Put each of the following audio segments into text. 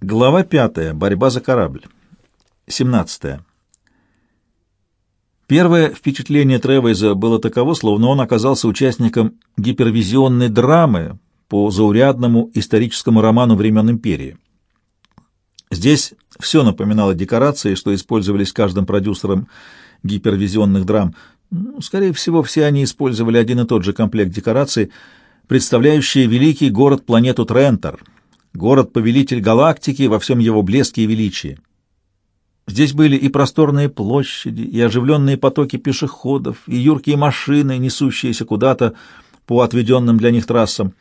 Глава 5. Борьба за корабль. 17. Первое впечатление Тревейза было таково, словно он оказался участником гипервизионной драмы по заурядному историческому роману времен империи. Здесь все напоминало декорации, что использовались каждым продюсером гипервизионных драм. Ну, скорее всего, все они использовали один и тот же комплект декораций, представляющий великий город-планету Трентор — город-повелитель галактики во всем его блеске и величии. Здесь были и просторные площади, и оживленные потоки пешеходов, и юркие машины, несущиеся куда-то по отведенным для них трассам.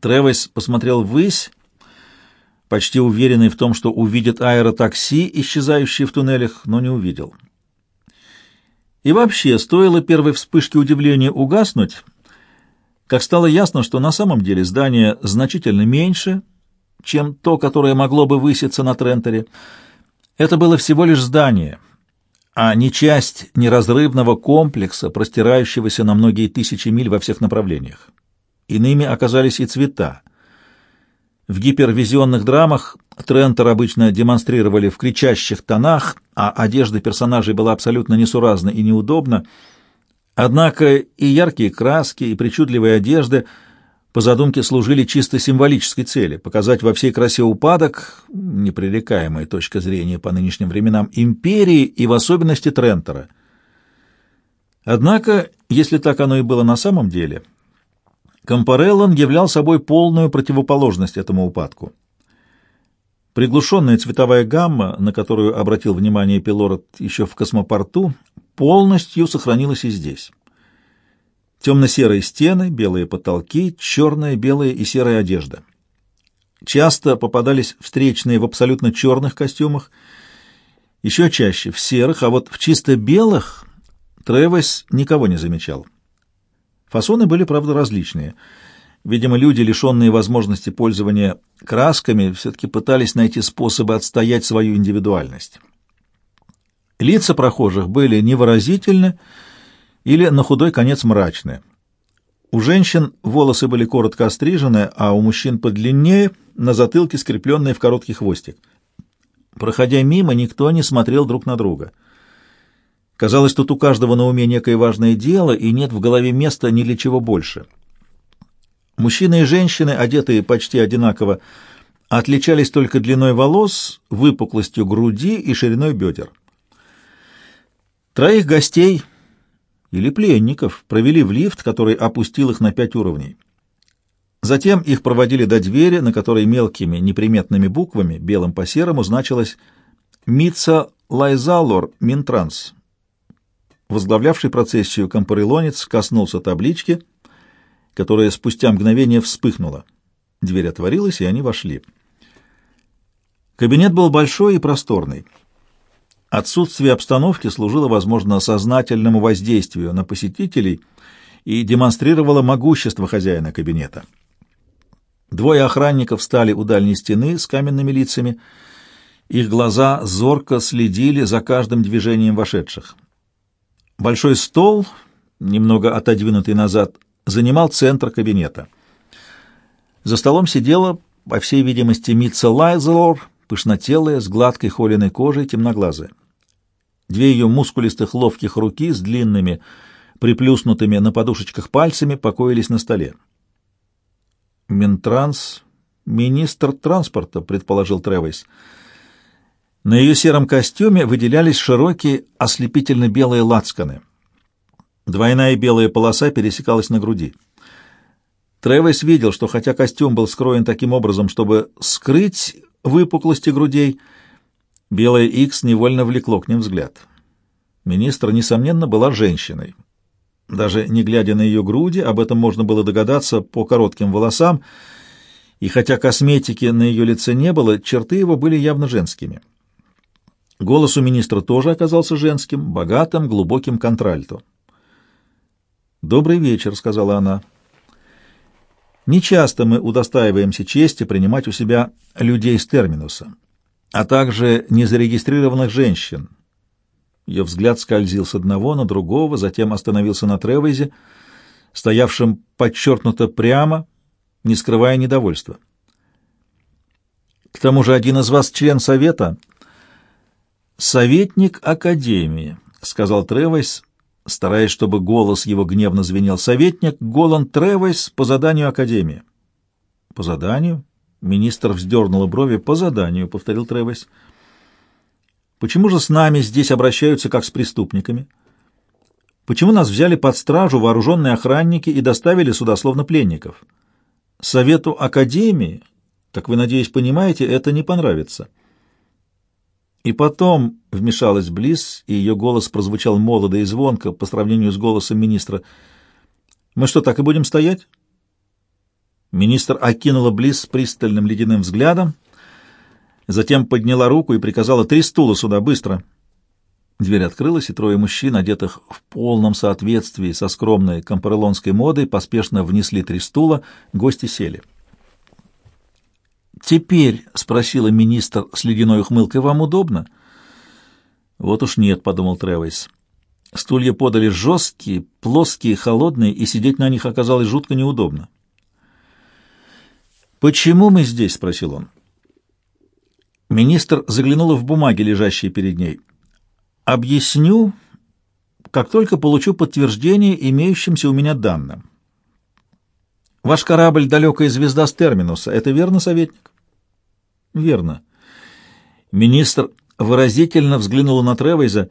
Тревес посмотрел ввысь, почти уверенный в том, что увидит аэротакси, исчезающие в туннелях, но не увидел. И вообще, стоило первой вспышке удивления угаснуть, как стало ясно, что на самом деле здание значительно меньше, чем то, которое могло бы выситься на Тренторе. Это было всего лишь здание, а не часть неразрывного комплекса, простирающегося на многие тысячи миль во всех направлениях. Иными оказались и цвета. В гипервизионных драмах Трентор обычно демонстрировали в кричащих тонах, а одежда персонажей была абсолютно несуразна и неудобна, Однако и яркие краски, и причудливые одежды по задумке служили чисто символической цели — показать во всей красе упадок, непререкаемая точка зрения по нынешним временам, империи и в особенности Трентора. Однако, если так оно и было на самом деле, Компареллон являл собой полную противоположность этому упадку. Приглушенная цветовая гамма, на которую обратил внимание Пилород еще в космопорту, полностью сохранилась и здесь. Темно-серые стены, белые потолки, черная, белая и серая одежда. Часто попадались встречные в абсолютно черных костюмах, еще чаще в серых, а вот в чисто белых Тревес никого не замечал. Фасоны были, правда, различные. Видимо, люди, лишенные возможности пользования красками, все-таки пытались найти способы отстоять свою индивидуальность. Лица прохожих были невыразительны или на худой конец мрачны. У женщин волосы были коротко острижены, а у мужчин подлиннее, на затылке скрепленные в короткий хвостик. Проходя мимо, никто не смотрел друг на друга. Казалось, тут у каждого на уме некое важное дело, и нет в голове места ни для чего больше. Мужчины и женщины, одетые почти одинаково, отличались только длиной волос, выпуклостью груди и шириной бедер. Троих гостей или пленников провели в лифт, который опустил их на пять уровней. Затем их проводили до двери, на которой мелкими неприметными буквами, белым по серому, значилось «Митца Лайзалор Минтранс». Возглавлявший процессию компарелонец коснулся таблички, которая спустя мгновение вспыхнула. Дверь отворилась, и они вошли. Кабинет был большой и просторный. Отсутствие обстановки служило, возможно, сознательному воздействию на посетителей и демонстрировало могущество хозяина кабинета. Двое охранников встали у дальней стены с каменными лицами. Их глаза зорко следили за каждым движением вошедших. Большой стол, немного отодвинутый назад, занимал центр кабинета. За столом сидела, по всей видимости, Митца Лайзелор, пышнотелая, с гладкой холеной кожей, темноглазая. Две ее мускулистых ловких руки с длинными, приплюснутыми на подушечках пальцами покоились на столе. «Минтранс, министр транспорта», — предположил Тревейс. На ее сером костюме выделялись широкие ослепительно-белые лацканы. Двойная белая полоса пересекалась на груди. Тревейс видел, что хотя костюм был скроен таким образом, чтобы скрыть выпуклости грудей, — Белое Икс невольно влекло к ним взгляд. Министр, несомненно, была женщиной. Даже не глядя на ее груди, об этом можно было догадаться по коротким волосам, и хотя косметики на ее лице не было, черты его были явно женскими. Голос у министра тоже оказался женским, богатым, глубоким контральто. «Добрый вечер», — сказала она. «Нечасто мы удостаиваемся чести принимать у себя людей с терминуса а также незарегистрированных женщин. Ее взгляд скользил с одного на другого, затем остановился на Тревейзе, стоявшем подчеркнуто прямо, не скрывая недовольства. К тому же один из вас член совета. Советник Академии, сказал Тревойс, стараясь, чтобы голос его гневно звенел. Советник Голан Тревойс по заданию Академии. По заданию? Министр вздернула брови. По заданию, повторил Тревойс. Почему же с нами здесь обращаются как с преступниками? Почему нас взяли под стражу вооруженные охранники и доставили сюда словно пленников? Совету Академии, как вы, надеюсь, понимаете, это не понравится. И потом вмешалась Близ, и ее голос прозвучал молодо и звонко по сравнению с голосом министра. «Мы что, так и будем стоять?» Министр окинула Близ пристальным ледяным взглядом, затем подняла руку и приказала «Три стула сюда, быстро!» Дверь открылась, и трое мужчин, одетых в полном соответствии со скромной компарелонской модой, поспешно внесли три стула, гости сели. «Теперь», — спросила министр с ледяной ухмылкой, — «вам удобно?» «Вот уж нет», — подумал Тревойс. Стулья подали жесткие, плоские, холодные, и сидеть на них оказалось жутко неудобно. «Почему мы здесь?» — спросил он. Министр заглянула в бумаги, лежащие перед ней. Объясню, как только получу подтверждение имеющимся у меня данным. Ваш корабль — далекая звезда с терминуса. Это верно, советник? Верно. Министр выразительно взглянула на Тревейза.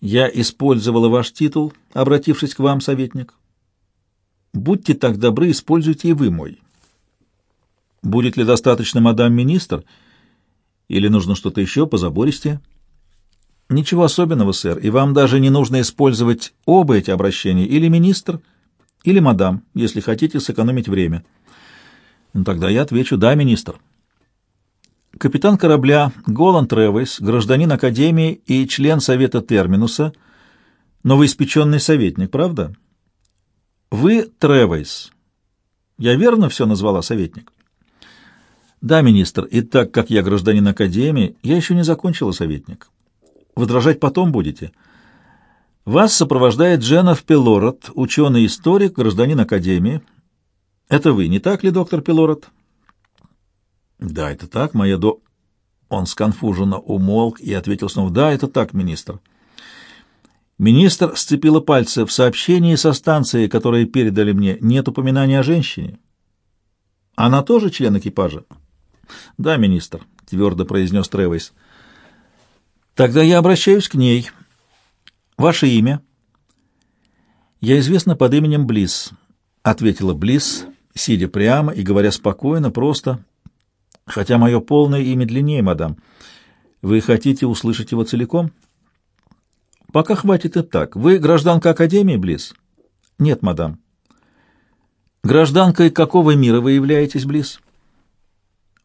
Я использовала ваш титул, обратившись к вам, советник. Будьте так добры, используйте и вы мой. Будет ли достаточно, мадам министр, или нужно что-то еще позабористее? — Ничего особенного, сэр, и вам даже не нужно использовать оба эти обращения, или министр, или мадам, если хотите сэкономить время. Ну, тогда я отвечу «да, министр». Капитан корабля Голланд Тревейс, гражданин Академии и член Совета Терминуса, новоиспеченный советник, правда? Вы Тревейс. Я верно все назвала, советник? Да, министр, и так как я гражданин Академии, я еще не закончила, советник. Возражать потом будете. Вас сопровождает Дженов Пелорот, ученый-историк, гражданин Академии. Это вы, не так ли, доктор Пелорот? Да, это так, моя до... Он сконфуженно умолк и ответил снова, да, это так, министр. Министр сцепила пальцы. В сообщении со станции, которое передали мне, нет упоминания о женщине. Она тоже член экипажа? Да, министр, твердо произнес Тревейс. Тогда я обращаюсь к ней. Ваше имя? Я известна под именем Близ, ответила Близ, сидя прямо и говоря спокойно, просто, хотя мое полное имя длиннее, мадам. Вы хотите услышать его целиком? Пока хватит и так. Вы гражданка Академии, Близ? Нет, мадам. Гражданкой какого мира вы являетесь, Близ?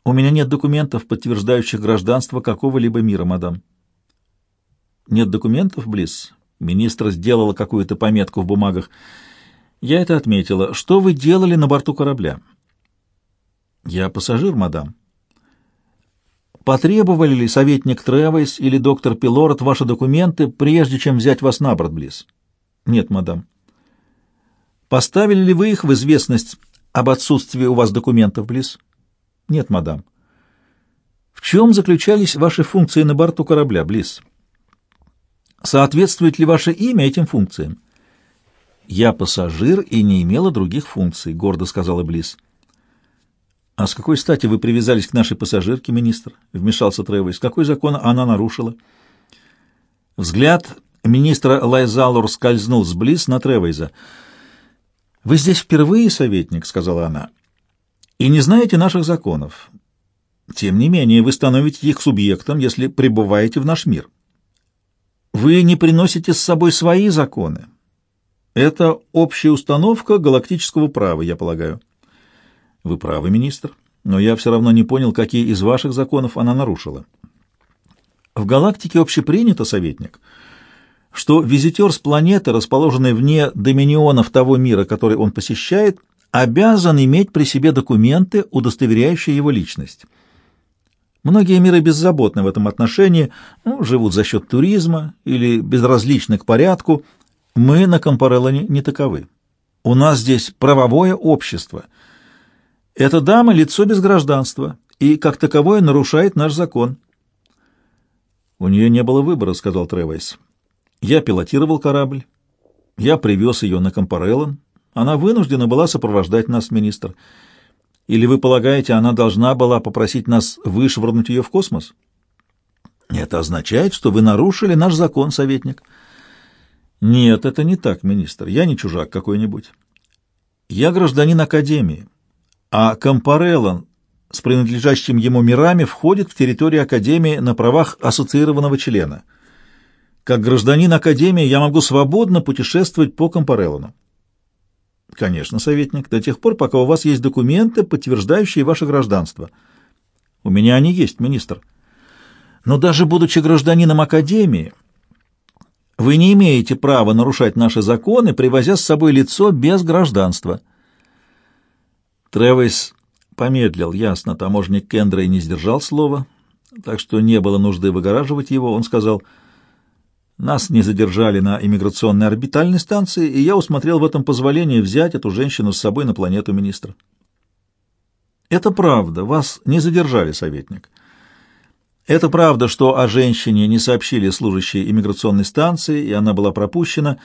У меня нет документов, подтверждающих гражданство какого-либо мира, мадам. Нет документов, Близ? Министр сделала какую-то пометку в бумагах. Я это отметила. Что вы делали на борту корабля? Я пассажир, мадам. Потребовали ли советник Тревойс или доктор Пилорет ваши документы, прежде чем взять вас на борт, Близ? Нет, мадам. Поставили ли вы их в известность об отсутствии у вас документов, Близ? Нет, мадам. В чем заключались ваши функции на борту корабля, Близ? Соответствует ли ваше имя этим функциям? Я пассажир и не имела других функций, гордо сказала Близ. А с какой стати вы привязались к нашей пассажирке, министр? вмешался Тревойс. Какой закон она нарушила? Взгляд министра Лайзалур скользнул с Близ на Тревойза. Вы здесь впервые, советник, сказала она. И не знаете наших законов. Тем не менее, вы становитесь их субъектом, если пребываете в наш мир. Вы не приносите с собой свои законы. Это общая установка галактического права, я полагаю. Вы правы, министр, но я все равно не понял, какие из ваших законов она нарушила. В галактике общепринято, советник, что визитер с планеты, расположенной вне доминионов того мира, который он посещает, обязан иметь при себе документы, удостоверяющие его личность. Многие миры беззаботны в этом отношении, ну, живут за счет туризма или безразличны к порядку. Мы на Компареллоне не таковы. У нас здесь правовое общество. Эта дама — лицо без гражданства, и, как таковое, нарушает наш закон. «У нее не было выбора», — сказал Тревайс. «Я пилотировал корабль. Я привез ее на Компареллон. Она вынуждена была сопровождать нас, министр. Или вы полагаете, она должна была попросить нас вышвырнуть ее в космос?» «Это означает, что вы нарушили наш закон, советник». «Нет, это не так, министр. Я не чужак какой-нибудь. Я гражданин Академии, а Компареллон с принадлежащим ему мирами входит в территорию Академии на правах ассоциированного члена. Как гражданин Академии я могу свободно путешествовать по Компареллону. Конечно, советник, до тех пор, пока у вас есть документы, подтверждающие ваше гражданство. У меня они есть, министр. Но даже будучи гражданином Академии, вы не имеете права нарушать наши законы, привозя с собой лицо без гражданства. Тревис помедлил. Ясно, таможник Кендрей не сдержал слова, так что не было нужды выгораживать его. Он сказал, «Нас не задержали на иммиграционной орбитальной станции, и я усмотрел в этом позволение взять эту женщину с собой на планету министра». «Это правда. Вас не задержали, советник». Это правда, что о женщине не сообщили служащие иммиграционной станции, и она была пропущена.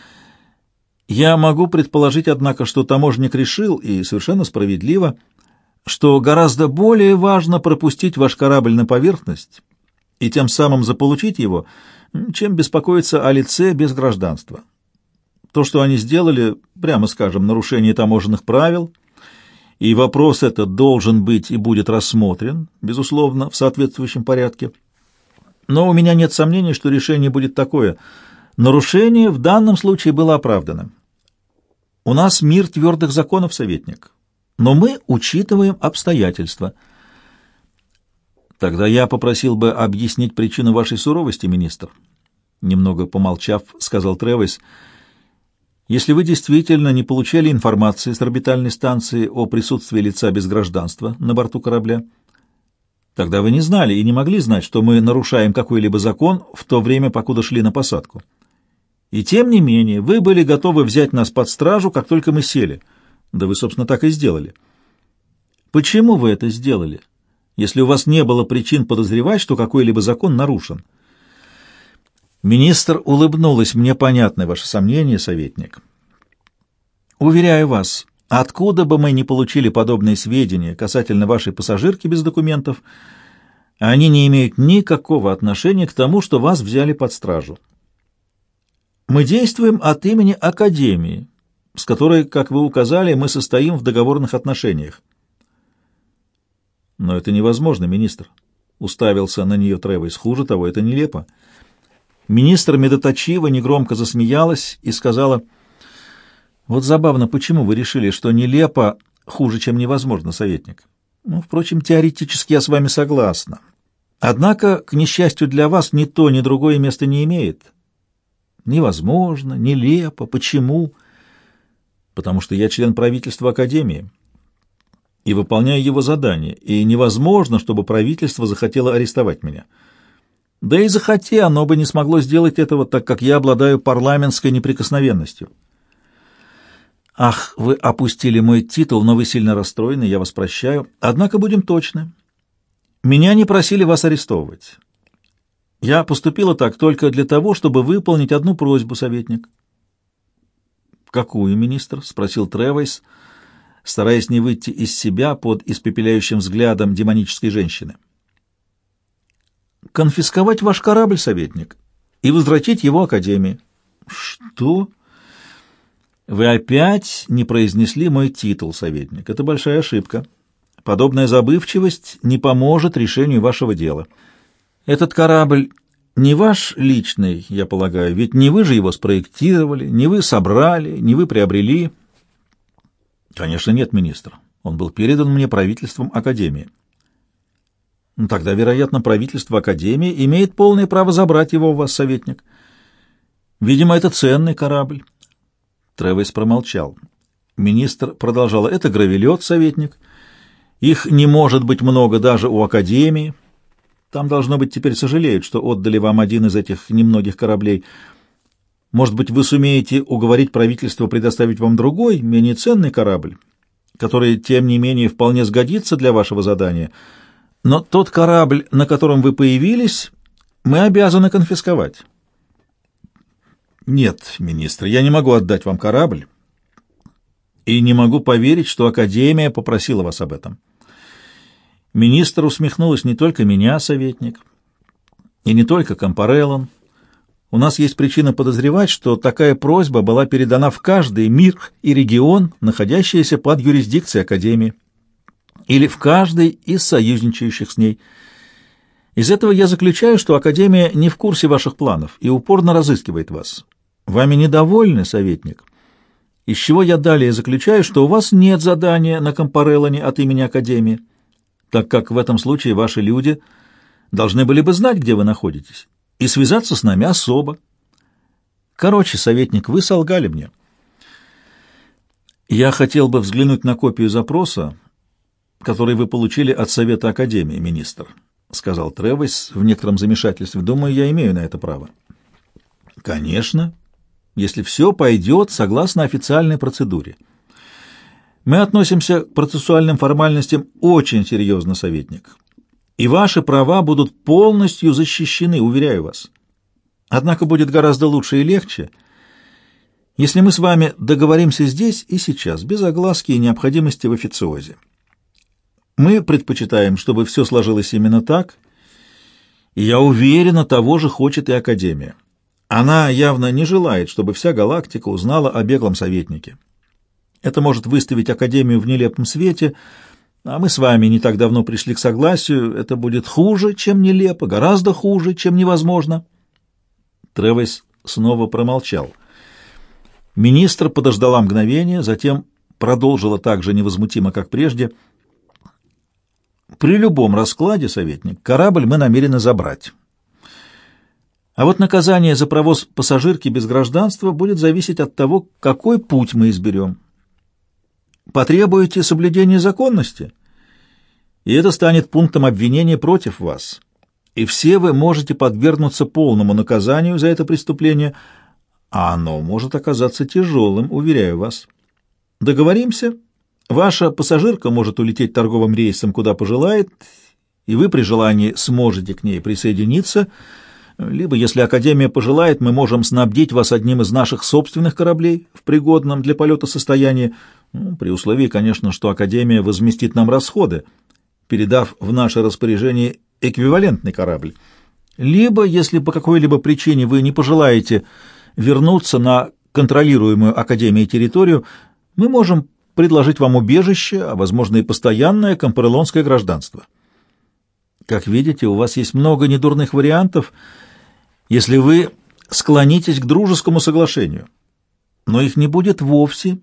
Я могу предположить, однако, что таможник решил, и совершенно справедливо, что гораздо более важно пропустить ваш корабль на поверхность и тем самым заполучить его, чем беспокоиться о лице без гражданства. То, что они сделали, прямо скажем, нарушение таможенных правил, и вопрос этот должен быть и будет рассмотрен, безусловно, в соответствующем порядке. Но у меня нет сомнений, что решение будет такое. Нарушение в данном случае было оправдано. У нас мир твердых законов, советник. Но мы учитываем обстоятельства. Тогда я попросил бы объяснить причину вашей суровости, министр. Немного помолчав, сказал Тревис. Если вы действительно не получали информации с орбитальной станции о присутствии лица без гражданства на борту корабля, Тогда вы не знали и не могли знать, что мы нарушаем какой-либо закон в то время, покуда шли на посадку. И тем не менее, вы были готовы взять нас под стражу, как только мы сели. Да вы, собственно, так и сделали. Почему вы это сделали, если у вас не было причин подозревать, что какой-либо закон нарушен? Министр улыбнулась. Мне понятны ваши сомнения, советник. Уверяю вас, Откуда бы мы ни получили подобные сведения касательно вашей пассажирки без документов, они не имеют никакого отношения к тому, что вас взяли под стражу. Мы действуем от имени Академии, с которой, как вы указали, мы состоим в договорных отношениях. Но это невозможно, министр. Уставился на нее Тревойс. Хуже того, это нелепо. Министр медоточиво негромко засмеялась и сказала — вот забавно, почему вы решили, что нелепо хуже, чем невозможно, советник? Ну, впрочем, теоретически я с вами согласна. Однако, к несчастью для вас, ни то, ни другое место не имеет. Невозможно, нелепо. Почему? Потому что я член правительства Академии и выполняю его задание, и невозможно, чтобы правительство захотело арестовать меня. Да и захоти, оно бы не смогло сделать этого, так как я обладаю парламентской неприкосновенностью. «Ах, вы опустили мой титул, но вы сильно расстроены, я вас прощаю. Однако будем точны. Меня не просили вас арестовывать. Я поступила так только для того, чтобы выполнить одну просьбу, советник». «Какую, министр?» — спросил Тревойс, стараясь не выйти из себя под испепеляющим взглядом демонической женщины. «Конфисковать ваш корабль, советник, и возвратить его Академии». «Что?» Вы опять не произнесли мой титул, советник. Это большая ошибка. Подобная забывчивость не поможет решению вашего дела. Этот корабль не ваш личный, я полагаю, ведь не вы же его спроектировали, не вы собрали, не вы приобрели. Конечно, нет, министр. Он был передан мне правительством Академии. Ну, тогда, вероятно, правительство Академии имеет полное право забрать его у вас, советник. Видимо, это ценный корабль. Тревес промолчал. Министр продолжал. «Это гравелет, советник. Их не может быть много даже у Академии. Там, должно быть, теперь сожалеют, что отдали вам один из этих немногих кораблей. Может быть, вы сумеете уговорить правительство предоставить вам другой, менее ценный корабль, который, тем не менее, вполне сгодится для вашего задания. Но тот корабль, на котором вы появились, мы обязаны конфисковать. Нет, министр, я не могу отдать вам корабль. И не могу поверить, что Академия попросила вас об этом. Министр усмехнулась не только меня, советник, и не только Компареллон. У нас есть причина подозревать, что такая просьба была передана в каждый мир и регион, находящийся под юрисдикцией Академии, или в каждый из союзничающих с ней. Из этого я заключаю, что Академия не в курсе ваших планов и упорно разыскивает вас. Вами недовольны, советник? Из чего я далее заключаю, что у вас нет задания на Компареллоне от имени Академии, так как в этом случае ваши люди должны были бы знать, где вы находитесь и связаться с нами особо. Короче, советник, вы солгали мне. Я хотел бы взглянуть на копию запроса, который вы получили от Совета Академии, министр, сказал Тревис в некотором замешательстве. Думаю, я имею на это право. Конечно, если все пойдет согласно официальной процедуре. Мы относимся к процессуальным формальностям очень серьезно, советник и ваши права будут полностью защищены, уверяю вас. Однако будет гораздо лучше и легче, если мы с вами договоримся здесь и сейчас, без огласки и необходимости в официозе. Мы предпочитаем, чтобы все сложилось именно так, и я уверена, того же хочет и Академия. Она явно не желает, чтобы вся галактика узнала о беглом советнике. Это может выставить Академию в нелепом свете — а мы с вами не так давно пришли к согласию. Это будет хуже, чем нелепо, гораздо хуже, чем невозможно. Тревес снова промолчал. Министр подождала мгновение, затем продолжила так же невозмутимо, как прежде. При любом раскладе, советник, корабль мы намерены забрать. А вот наказание за провоз пассажирки без гражданства будет зависеть от того, какой путь мы изберем потребуете соблюдения законности, и это станет пунктом обвинения против вас. И все вы можете подвергнуться полному наказанию за это преступление, а оно может оказаться тяжелым, уверяю вас. Договоримся? Ваша пассажирка может улететь торговым рейсом, куда пожелает, и вы при желании сможете к ней присоединиться, либо, если Академия пожелает, мы можем снабдить вас одним из наших собственных кораблей в пригодном для полета состоянии, ну, при условии, конечно, что Академия возместит нам расходы, передав в наше распоряжение эквивалентный корабль. Либо, если по какой-либо причине вы не пожелаете вернуться на контролируемую Академией территорию, мы можем предложить вам убежище, а, возможно, и постоянное компарелонское гражданство. Как видите, у вас есть много недурных вариантов, если вы склонитесь к дружескому соглашению. Но их не будет вовсе,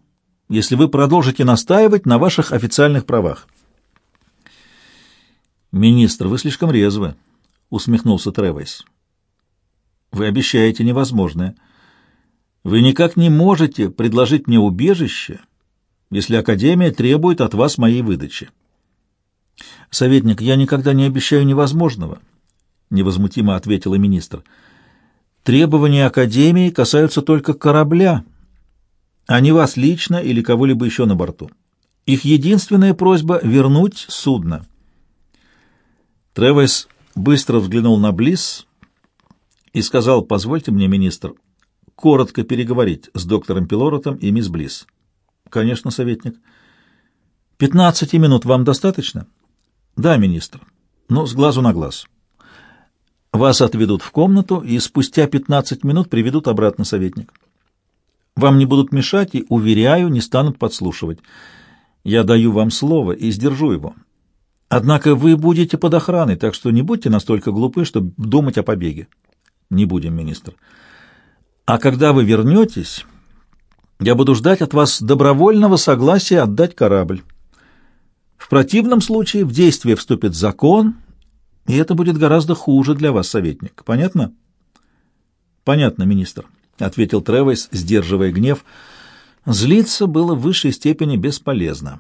если вы продолжите настаивать на ваших официальных правах. «Министр, вы слишком резвы», — усмехнулся Тревейс. «Вы обещаете невозможное. Вы никак не можете предложить мне убежище, если Академия требует от вас моей выдачи». «Советник, я никогда не обещаю невозможного», — невозмутимо ответила министр. «Требования Академии касаются только корабля, а не вас лично или кого-либо еще на борту. Их единственная просьба — вернуть судно. Тревес быстро взглянул на Близ и сказал, «Позвольте мне, министр, коротко переговорить с доктором Пилоротом и мисс Близ». «Конечно, советник». «Пятнадцати минут вам достаточно?» «Да, министр, но с глазу на глаз». «Вас отведут в комнату и спустя пятнадцать минут приведут обратно, советник». Вам не будут мешать и, уверяю, не станут подслушивать. Я даю вам слово и сдержу его. Однако вы будете под охраной, так что не будьте настолько глупы, чтобы думать о побеге. Не будем, министр. А когда вы вернетесь, я буду ждать от вас добровольного согласия отдать корабль. В противном случае в действие вступит закон, и это будет гораздо хуже для вас, советник. Понятно? Понятно, министр. — ответил Тревес, сдерживая гнев. Злиться было в высшей степени бесполезно.